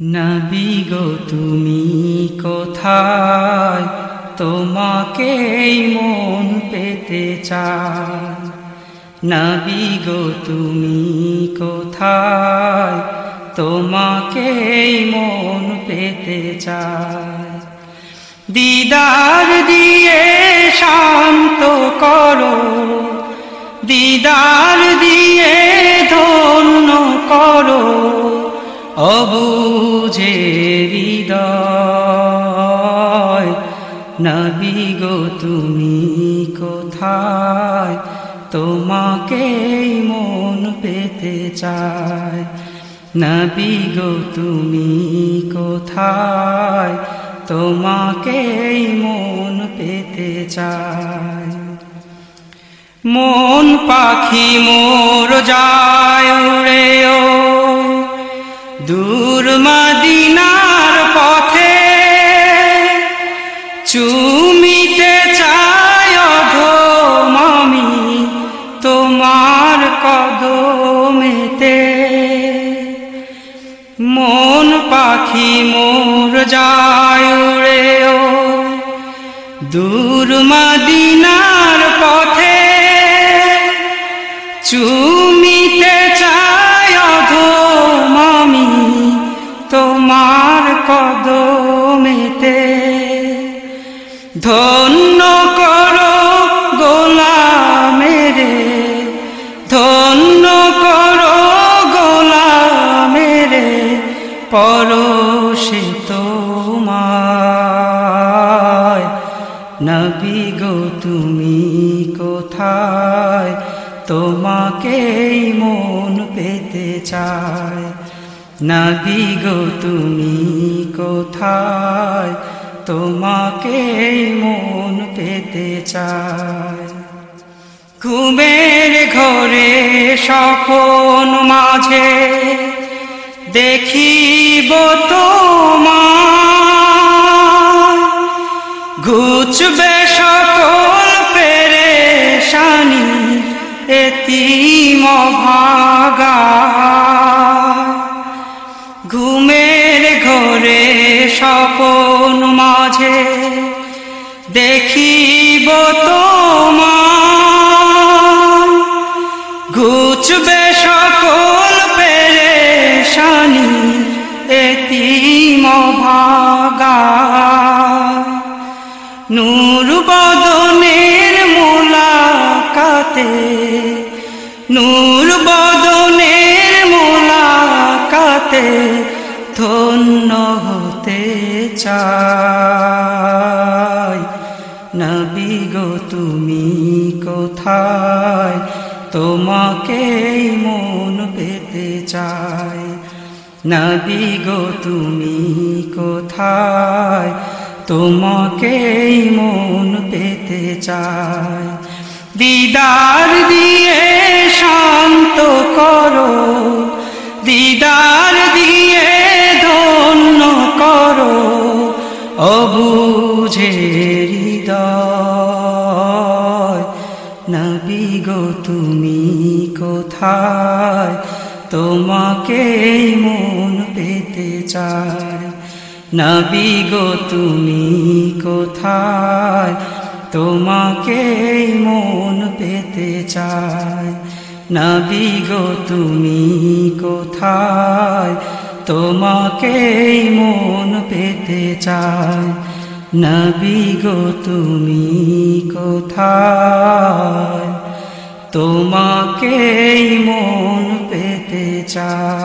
নবী গো, তুমি কোথায়? তোমাকেই মন পেতে চায় নবী গো, তুমি কোথায়? তোমাকেই মন পেতে চায় দিদার দিয়ে শান্ত করো। দিদার দিয়ে অবুঝে হৃদয়। নবী গো, তুমি কোথায়? তোমাকেই মন পেতে চায়। নবী গো, তুমি কোথায়? তোমাকেই মন পেতে চায়। মন পাখি মোর যায় রে। মন পাখি মোর যায় রে ও। দূর মদিনার পথে চুমিতে চায় মামি তোমার কদমেতে। ধন্য তোমায়। নবী গো, তুমি কোথায়? তোমাকেই মন পেতে চায়। নবী গো, তুমি কোথায়? তোমাকেই মন পেতে চায়। ঘুমের ঘরে স্বপন মাঝে দেখিব তোমার। ঘুচবে সকল পেরেশানি এতিম ভাগা ঘুমের ঘরে স্বপন মাঝে দেখিব তোমার। এতিম ভাগা। নূর বদনের মোলাকাতে, নূর বদনের মোলাকাতে ধন্য হতে চাই। নবী গো, তুমি কোথায়? তোমাকেই মন পেতে চাই। নবী গো, তুমি কোথায়? তোমাকেই মন পেতে চায় দিদার দিয়ে শান্ত করো। দিদার দিয়ে ধন্য করো। অবুঝে হৃদয়। নবী গো, তুমি কোথায়? তোমাকেই মন পেতে চায়। নবী গো, তুমি কোথায়? তোমাকেই মন পেতে চায়। নবী গো, তুমি কোথায়? তোমাকেই মন পেতে চায়। নবী গো, তুমি কোথায়? তোমাকেই মন চায়